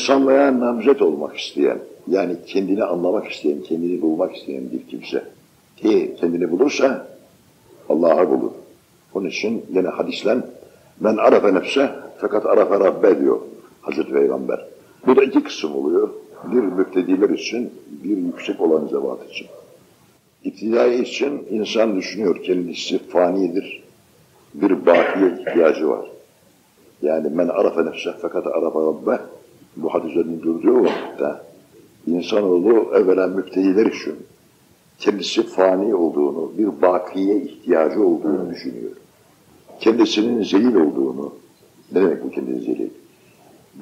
insanlığa namzet olmak isteyen, yani kendini anlamak isteyen, kendini bulmak isteyen bir kimse ki kendini bulursa Allah'a bulur. Onun için yine hadisle men arafe nefse fakat arafe rabbe diyor Hazreti Peygamber. Bu da iki kısım oluyor. Bir müptediler için, bir yüksek olan zevat için. İptidai için insan düşünüyor kendisi fanidir. Bir bakiye ihtiyacı var. Yani men arafe nefse fakat arafe rabbe bu hadislerin durduğu vakitte insanoğlu evvela müptediler için kendisi fani olduğunu, bir bakiye ihtiyacı olduğunu düşünüyor. Kendisinin zelil olduğunu, ne demek bu kendisi zelil?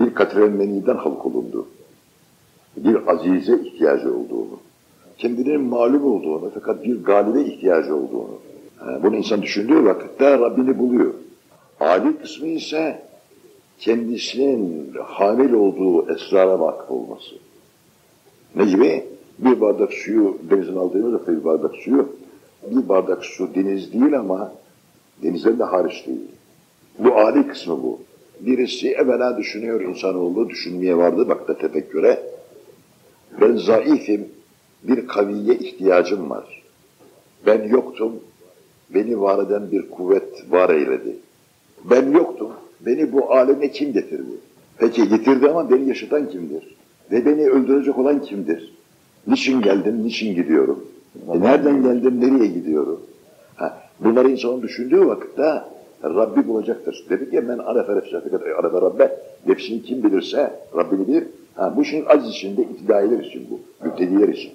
Bir katren meniden halk olundu. Bir azize ihtiyacı olduğunu, kendinin malum olduğunu fakat bir galibe ihtiyacı olduğunu. Yani bunu insan düşündüğü vakitte Rabbini buluyor. Ali kısmı ise kendisinin hamil olduğu esrara vakıf olması. Ne gibi? Bir bardak suyu denizin aldığımızda bir bardak suyu, bir bardak su deniz değil ama denizden de hariç değil. Bu âli kısmı bu. Birisi evvela düşünüyor insanoğlu, düşünmeye vardı bak da tefekküre. Ben zaifim, bir kaviye ihtiyacım var. Ben yoktum, beni var eden bir kuvvet var eyledi. Ben yoktum, beni bu aleme kim getirdi? Peki getirdi ama beni yaşatan kimdir? Ve beni öldürecek olan kimdir? Niçin geldim, niçin gidiyorum? E nereden geldim, nereye gidiyorum? Ha, bunları insanın düşündüğü vakitte Rabbi bulacaktır. Dedik ya ben arefe arefe Rabbe, nefsini kim bilirse Rabbini bilir. Ha, bu işin aziz içinde, iktidailer için bu, müptediler için.